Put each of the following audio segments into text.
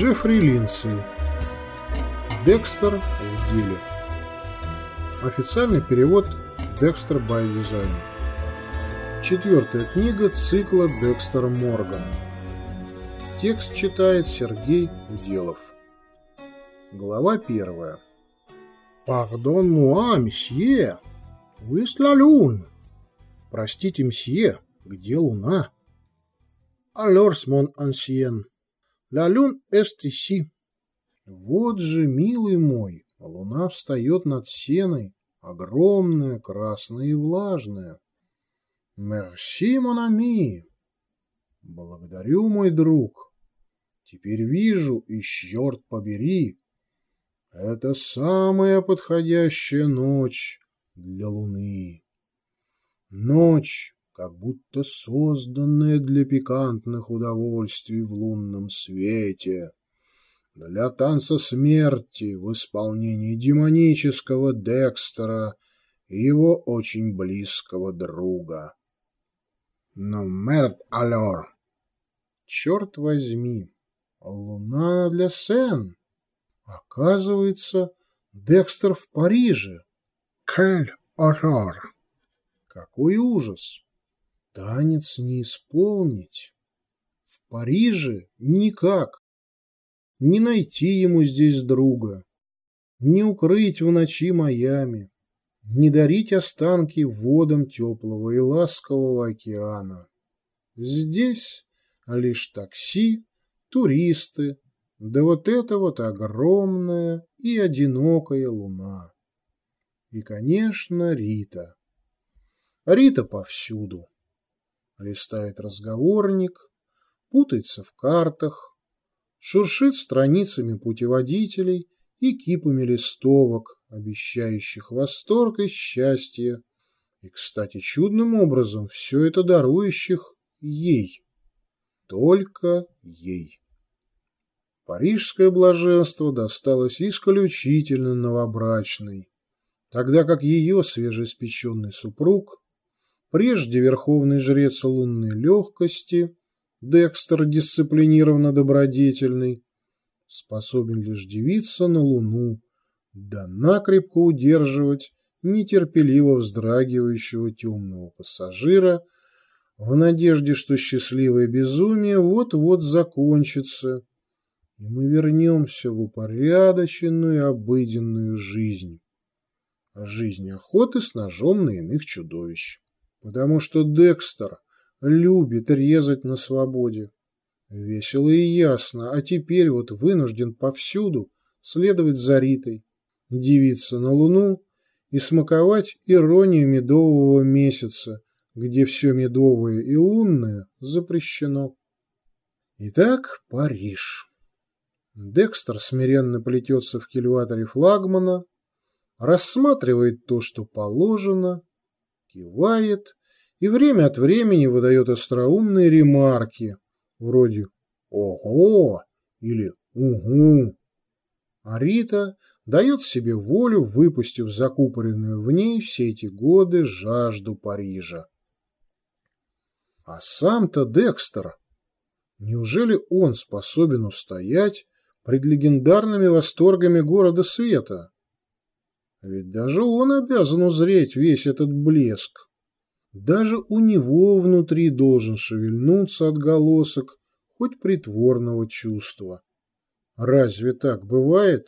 Джеффри Линдси. Декстер в деле. Официальный перевод Декстер by Design. Четвертая книга цикла Декстер Морган. Текст читает Сергей Уделов. Глава первая. «Пардон муа, месье! Вы la lune!» «Простите, мсье, где луна?» «Alors, mon ancien, la lune est ici!» Вот же, милый мой, луна встает над сеной, огромная, красная и влажная. Мерси, монами! Благодарю, мой друг. Теперь вижу, и черт побери, это самая подходящая ночь для луны. Ночь, как будто созданная для пикантных удовольствий в лунном свете для танца смерти в исполнении демонического Декстера и его очень близкого друга. Но мерт алер! Черт возьми! Луна для Сен! Оказывается, Декстер в Париже. Кель орар! Какой ужас! Танец не исполнить. В Париже никак не найти ему здесь друга, не укрыть в ночи Майами, не дарить останки водам теплого и ласкового океана. Здесь лишь такси, туристы, да вот эта вот огромная и одинокая луна. И, конечно, Рита. Рита повсюду. Листает разговорник, путается в картах, шуршит страницами путеводителей и кипами листовок, обещающих восторг и счастье, и, кстати, чудным образом все это дарующих ей, только ей. Парижское блаженство досталось исключительно новобрачной, тогда как ее свежеиспеченный супруг, прежде верховный жрец лунной легкости, Декстер дисциплинированно добродетельный, способен лишь дивиться на луну, да накрепко удерживать нетерпеливо вздрагивающего темного пассажира в надежде, что счастливое безумие вот-вот закончится, и мы вернемся в упорядоченную обыденную жизнь. Жизнь охоты с ножом на иных чудовищ. Потому что Декстер — любит резать на свободе. Весело и ясно, а теперь вот вынужден повсюду следовать за Ритой, дивиться на луну и смаковать иронию медового месяца, где все медовое и лунное запрещено. Итак, Париж. Декстер смиренно плетется в кильваторе флагмана, рассматривает то, что положено, кивает и время от времени выдает остроумные ремарки, вроде «Ого!» или «Угу!». А Рита дает себе волю, выпустив закупоренную в ней все эти годы жажду Парижа. А сам-то Декстер, неужели он способен устоять пред легендарными восторгами города света? Ведь даже он обязан узреть весь этот блеск. Даже у него внутри должен шевельнуться отголосок хоть притворного чувства. Разве так бывает?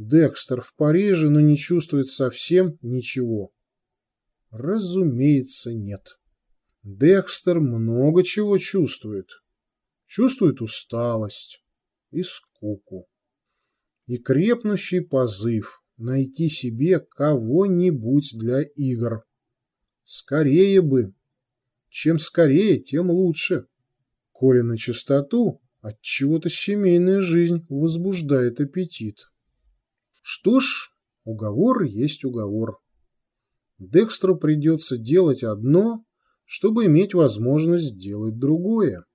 Декстер в Париже, но не чувствует совсем ничего. Разумеется, нет. Декстер много чего чувствует. Чувствует усталость и скуку. И крепнущий позыв найти себе кого-нибудь для игр. Скорее бы. Чем скорее, тем лучше. Коли на чистоту, отчего-то семейная жизнь возбуждает аппетит. Что ж, уговор есть уговор. Декстру придется делать одно, чтобы иметь возможность сделать другое.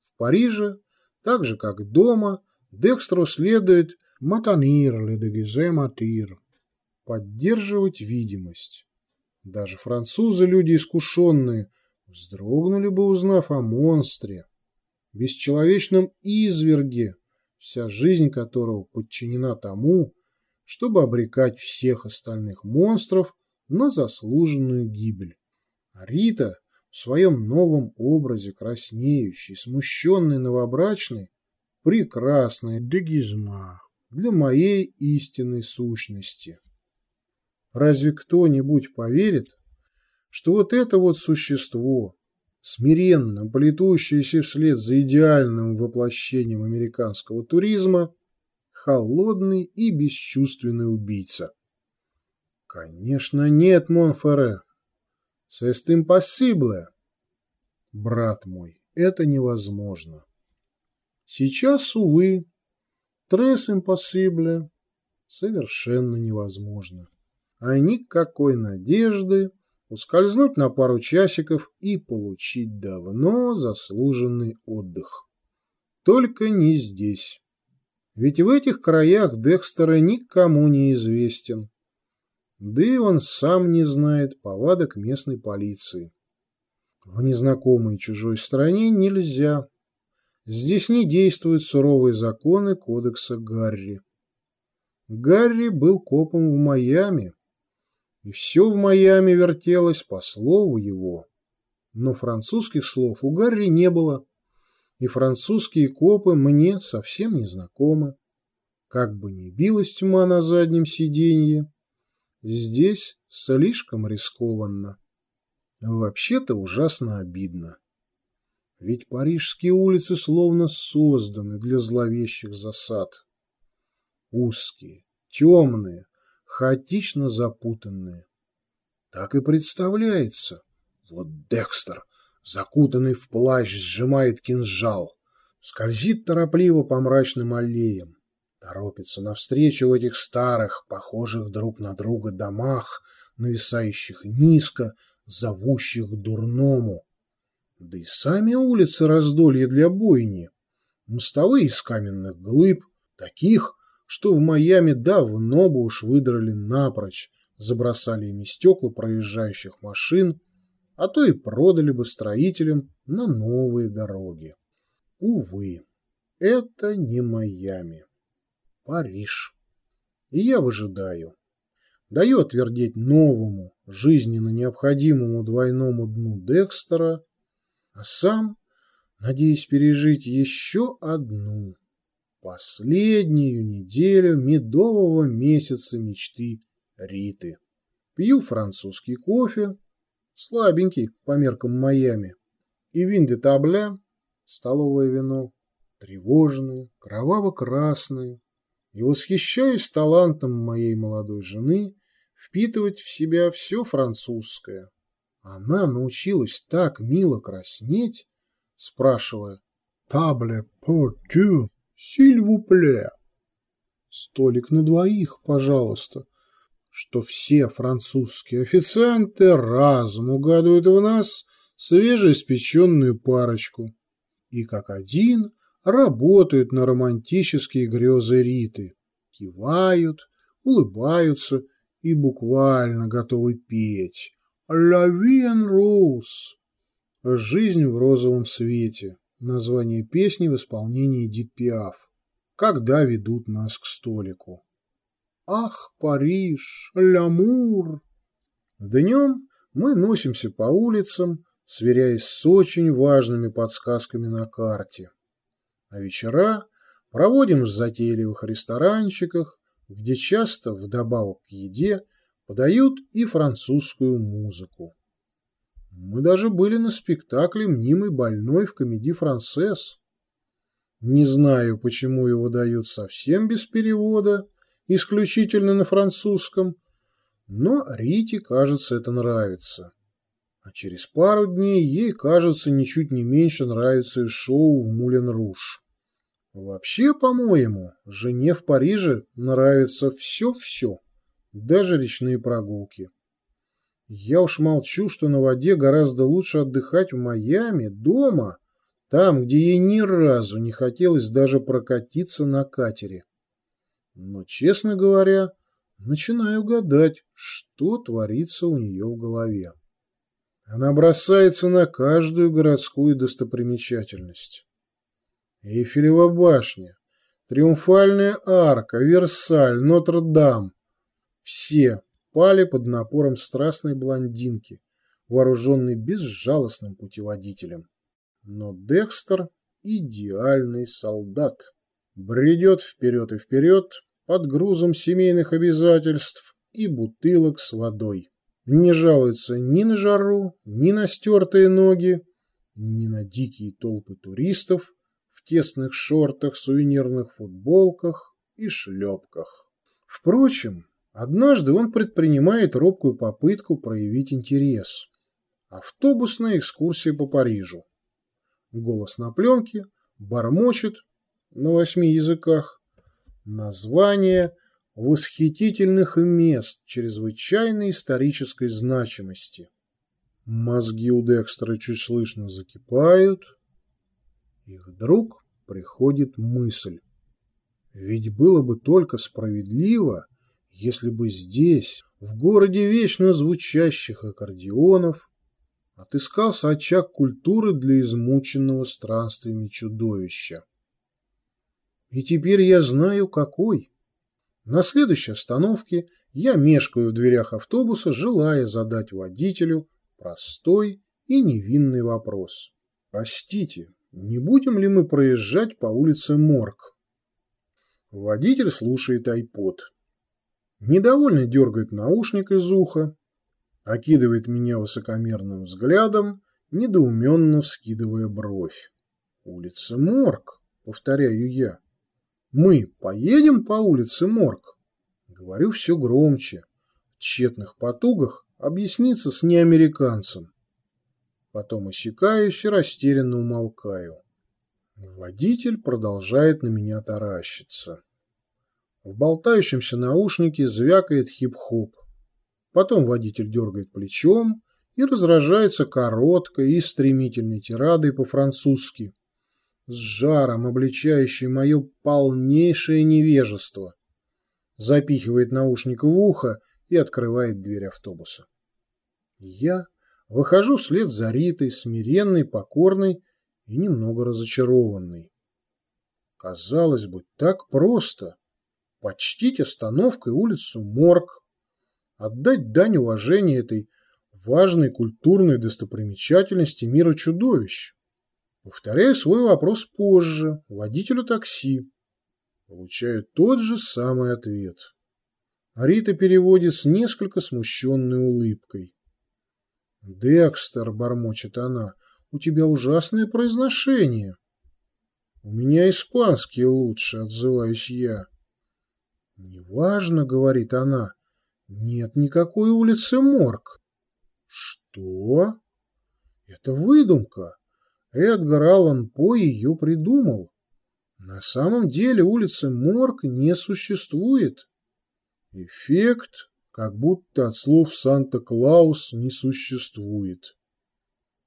В Париже, так же как дома, Декстру следует «матанир ледегизе матир» – поддерживать видимость. Даже французы, люди искушенные, вздрогнули бы, узнав о монстре, бесчеловечном изверге, вся жизнь которого подчинена тому, чтобы обрекать всех остальных монстров на заслуженную гибель. А Рита в своем новом образе краснеющей, смущенной новобрачной, прекрасная дегизма для моей истинной сущности. Разве кто-нибудь поверит, что вот это вот существо, смиренно плетущееся вслед за идеальным воплощением американского туризма, холодный и бесчувственный убийца? Конечно, нет, Монферре. C'est impossible. Брат мой, это невозможно. Сейчас, увы, tres impossible совершенно невозможно. А никакой надежды ускользнуть на пару часиков и получить давно заслуженный отдых. Только не здесь. Ведь в этих краях Декстера никому не известен. Да и он сам не знает повадок местной полиции. В незнакомой чужой стране нельзя. Здесь не действуют суровые законы кодекса Гарри. Гарри был копом в Майами, и все в Майами вертелось по слову его. Но французских слов у Гарри не было, и французские копы мне совсем не знакомы. Как бы ни билась тьма на заднем сиденье, здесь слишком рискованно. Вообще-то ужасно обидно. Ведь парижские улицы словно созданы для зловещих засад. Узкие, темные, хаотично запутанные. Так и представляется. Вот Декстер, закутанный в плащ, сжимает кинжал, скользит торопливо по мрачным аллеям, торопится навстречу в этих старых, похожих друг на друга домах, нависающих низко, зовущих к дурному. Да и сами улицы раздолье для бойни, мостовые из каменных глыб, таких, что в Майами давно бы уж выдрали напрочь, забросали ими стекла проезжающих машин, а то и продали бы строителям на новые дороги. Увы, это не Майами. Париж. И я выжидаю. Даю отвердеть новому, жизненно необходимому двойному дну Декстера, а сам, надеюсь пережить еще одну, Последнюю неделю медового месяца мечты Риты. Пью французский кофе, слабенький по меркам Майами, и вин де табля, столовое вино, тревожное, кроваво-красное, и восхищаюсь талантом моей молодой жены впитывать в себя все французское. Она научилась так мило краснеть, спрашивая «Табле по тю?» Сильвупле. Столик на двоих, пожалуйста. Что все французские официанты разом угадывают в нас свежеиспеченную парочку. И как один работают на романтические грезы Риты. Кивают, улыбаются и буквально готовы петь. «La vie en rose» — «Жизнь в розовом свете». Название песни в исполнении Дит Пиаф. Когда ведут нас к столику. Ах, Париж, лямур! Днем мы носимся по улицам, сверяясь с очень важными подсказками на карте. А вечера проводим в затейливых ресторанчиках, где часто вдобавок к еде подают и французскую музыку. Мы даже были на спектакле «Мнимый больной» в комедии «Францесс». Не знаю, почему его дают совсем без перевода, исключительно на французском, но Рите, кажется, это нравится. А через пару дней ей, кажется, ничуть не меньше нравится и шоу в Мулен-Руш. Вообще, по-моему, жене в Париже нравится все-все, даже речные прогулки. Я уж молчу, что на воде гораздо лучше отдыхать в Майами, дома, там, где ей ни разу не хотелось даже прокатиться на катере. Но, честно говоря, начинаю гадать, что творится у нее в голове. Она бросается на каждую городскую достопримечательность. Эйфелева башня, Триумфальная арка, Версаль, Нотр-Дам. Все пали под напором страстной блондинки, вооруженной безжалостным путеводителем. Но Декстер – идеальный солдат. Бредет вперед и вперед под грузом семейных обязательств и бутылок с водой. Не жалуется ни на жару, ни на стертые ноги, ни на дикие толпы туристов в тесных шортах, сувенирных футболках и шлепках. Впрочем, однажды он предпринимает робкую попытку проявить интерес. Автобусная экскурсия по Парижу. Голос на пленке, бормочет на восьми языках название восхитительных мест чрезвычайной исторической значимости. Мозги у Декстера чуть слышно закипают, и вдруг приходит мысль. Ведь было бы только справедливо, если бы здесь, в городе вечно звучащих аккордеонов, отыскался очаг культуры для измученного странствиями чудовища. И теперь я знаю, какой. На следующей остановке я мешкаю в дверях автобуса, желая задать водителю простой и невинный вопрос. Простите, не будем ли мы проезжать по улице Морг? Водитель слушает айпод. Недовольно дергает наушник из уха, окидывает меня высокомерным взглядом, недоуменно вскидывая бровь. Улица Морг, повторяю я. Мы поедем по улице Морг? Говорю все громче, в тщетных потугах объясниться с неамериканцем. Потом осекаюсь и растерянно умолкаю. Водитель продолжает на меня таращиться. В болтающемся наушнике звякает хип-хоп. Потом водитель дергает плечом и разражается короткой и стремительной тирадой по-французски, с жаром обличающей мое полнейшее невежество. Запихивает наушник в ухо и открывает дверь автобуса. Я Выхожу вслед за Ритой, смиренной, покорной и немного разочарованной. Казалось бы, так просто. Почтить остановкой улицу Морг, отдать дань уважения этой важной культурной достопримечательности мира чудовищ. Повторяю свой вопрос позже, водителю такси. Получаю тот же самый ответ. Рита переводит с несколько смущенной улыбкой. «Декстер», — бормочет она, — «у тебя ужасное произношение». «У меня испанский лучше», — отзываюсь я. «Неважно», — говорит она, — «нет никакой улицы Морг». «Что?» «Это выдумка. Эдгар Аллан По ее придумал. На самом деле улицы Морг не существует. Эффект как будто от слов Санта-Клаус не существует.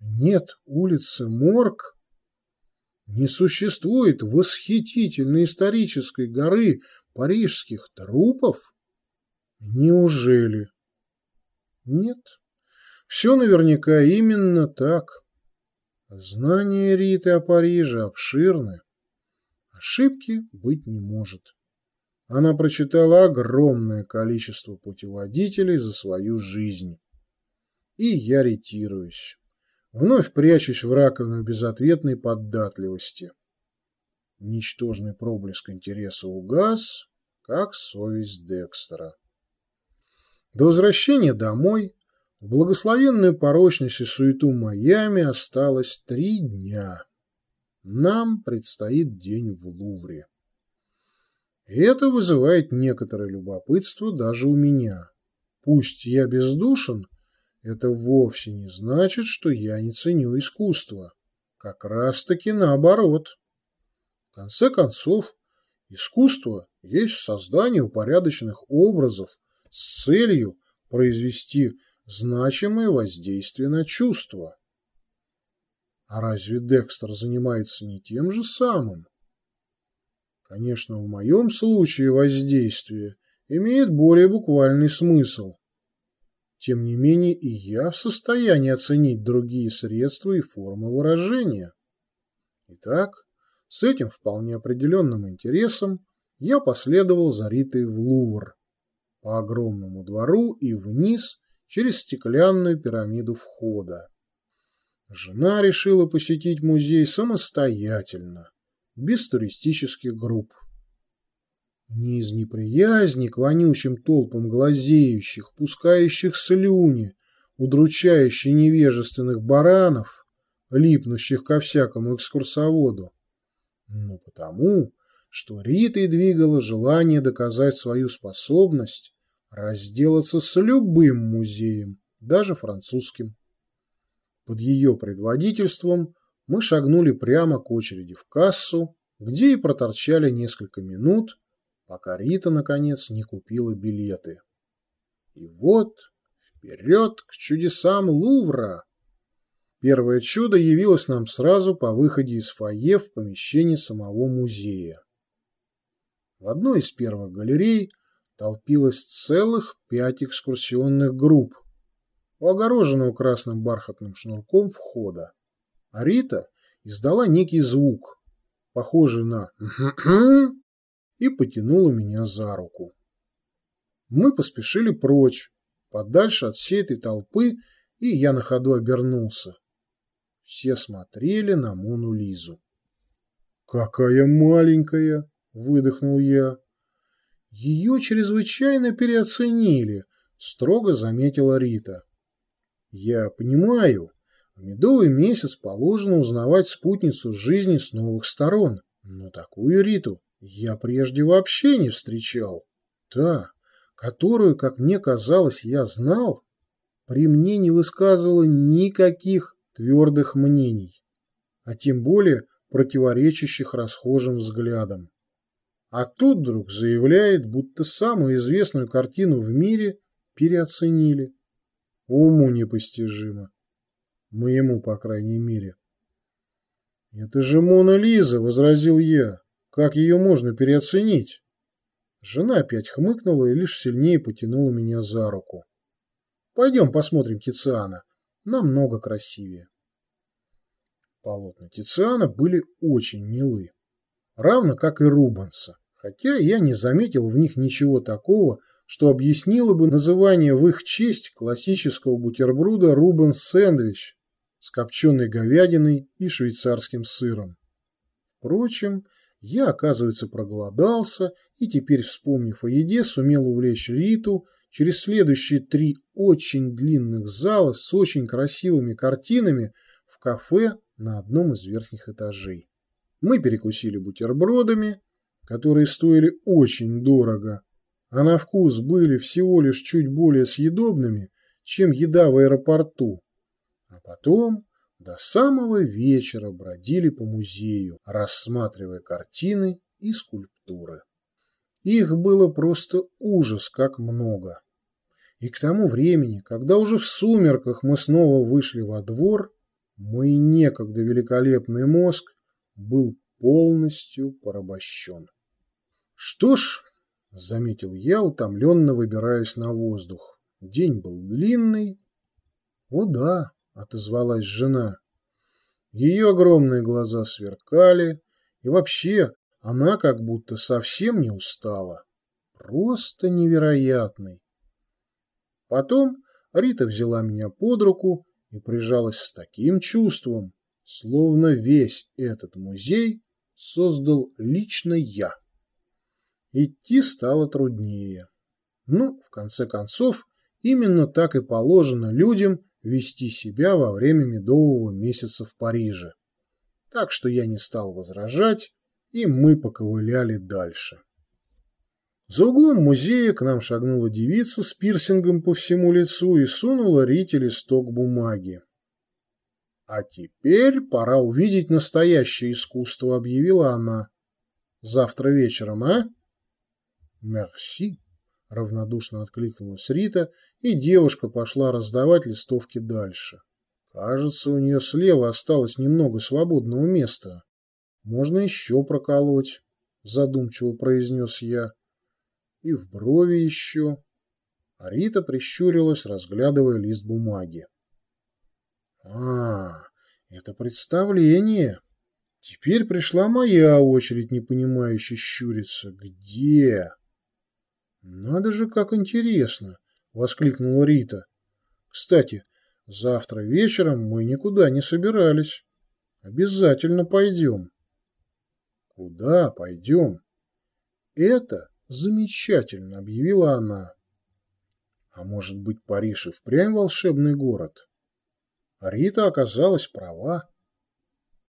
Нет улицы Морг, не существует восхитительной исторической горы парижских трупов? Неужели? Нет, все наверняка именно так. Знания Риты о Париже обширны. Ошибки быть не может. Она прочитала огромное количество путеводителей за свою жизнь. И я ретируюсь. Вновь прячусь в раковину безответной податливости. Ничтожный проблеск интереса угас, как совесть Декстера. До возвращения домой в благословенную порочность и суету Майами осталось три дня. Нам предстоит день в Лувре. И это вызывает некоторое любопытство даже у меня. Пусть я бездушен, это вовсе не значит, что я не ценю искусство. Как раз-таки наоборот. В конце концов, искусство есть создание упорядоченных образов с целью произвести значимое воздействие на чувства. А разве Декстер занимается не тем же самым? Конечно, в моем случае воздействие имеет более буквальный смысл. Тем не менее и я в состоянии оценить другие средства и формы выражения. Итак, с этим вполне определенным интересом я последовал за Ритой в Лувр, по огромному двору и вниз через стеклянную пирамиду входа. Жена решила посетить музей самостоятельно, без туристических групп. Не из неприязни к вонючим толпам глазеющих, пускающих слюни, удручающих невежественных баранов, липнущих ко всякому экскурсоводу, но потому, что Ритой двигало желание доказать свою способность разделаться с любым музеем, даже французским. Под ее предводительством мы шагнули прямо к очереди в кассу, где и проторчали несколько минут, пока Рита, наконец, не купила билеты. И вот вперед к чудесам Лувра! Первое чудо явилось нам сразу по выходе из фойе в помещении самого музея. В одной из первых галерей толпилось целых пять экскурсионных групп у огороженного красным бархатным шнурком входа. А Рита издала некий звук, похожий на и потянула меня за руку. Мы поспешили прочь, подальше от всей этой толпы, и я на ходу обернулся. Все смотрели на Мону Лизу. «Какая маленькая!» — выдохнул я. «Ее чрезвычайно переоценили», — строго заметила Рита. «Я понимаю, в медовый месяц положено узнавать спутницу жизни с новых сторон, но такую Риту я прежде вообще не встречал. Та, которую, как мне казалось, я знал, при мне не высказывала никаких твердых мнений, а тем более противоречащих расхожим взглядам. А тут вдруг заявляет, будто самую известную картину в мире переоценили. Уму непостижимо. Моему, по крайней мере. «Это же Мона Лиза!» — возразил я. «Как ее можно переоценить?» Жена опять хмыкнула и лишь сильнее потянула меня за руку. «Пойдем посмотрим Тициана намного красивее. Полотна Тициана были очень милы, равно как и Рубенса, хотя я не заметил в них ничего такого, что объяснило бы называние в их честь классического бутерброда Рубенс-сэндвич с копченой говядиной и швейцарским сыром. Впрочем, я, оказывается, проголодался и теперь, вспомнив о еде, сумел увлечь Риту через следующие три очень длинных зала с очень красивыми картинами в кафе на одном из верхних этажей. Мы перекусили бутербродами, которые стоили очень дорого, а на вкус были всего лишь чуть более съедобными, чем еда в аэропорту. А потом до самого вечера бродили по музею, рассматривая картины и скульптуры. Их было просто ужас, как много. И к тому времени, когда уже в сумерках мы снова вышли во двор, мой некогда великолепный мозг был полностью порабощен. Что ж, заметил я, утомленно выбираясь на воздух. День был длинный. О да, отозвалась жена. Ее огромные глаза сверкали, и вообще она как будто совсем не устала. Просто невероятный. Потом Рита взяла меня под руку и прижалась с таким чувством, словно весь этот музей создал лично я. Идти стало труднее. Ну, в конце концов, именно так и положено людям вести себя во время медового месяца в Париже. Так что я не стал возражать и мы поковыляли дальше. За углом музея к нам шагнула девица с пирсингом по всему лицу и сунула Рите листок бумаги. «А теперь пора увидеть настоящее искусство», — объявила она. «Завтра вечером, а?» «Мерси», — Равнодушно откликнулась Рита, и девушка пошла раздавать листовки дальше. Кажется, у нее слева осталось немного свободного места. Можно еще проколоть, задумчиво произнес я. И в брови еще. А Рита прищурилась, разглядывая лист бумаги. А, это представление. Теперь пришла моя очередь непонимающе щуриться. Где? Надо же, как интересно, воскликнула Рита. Кстати, завтра вечером мы никуда не собирались. Обязательно пойдем. Куда пойдем? Это замечательно, объявила она. А может быть, Париж и впрямь волшебный город? Рита оказалась права.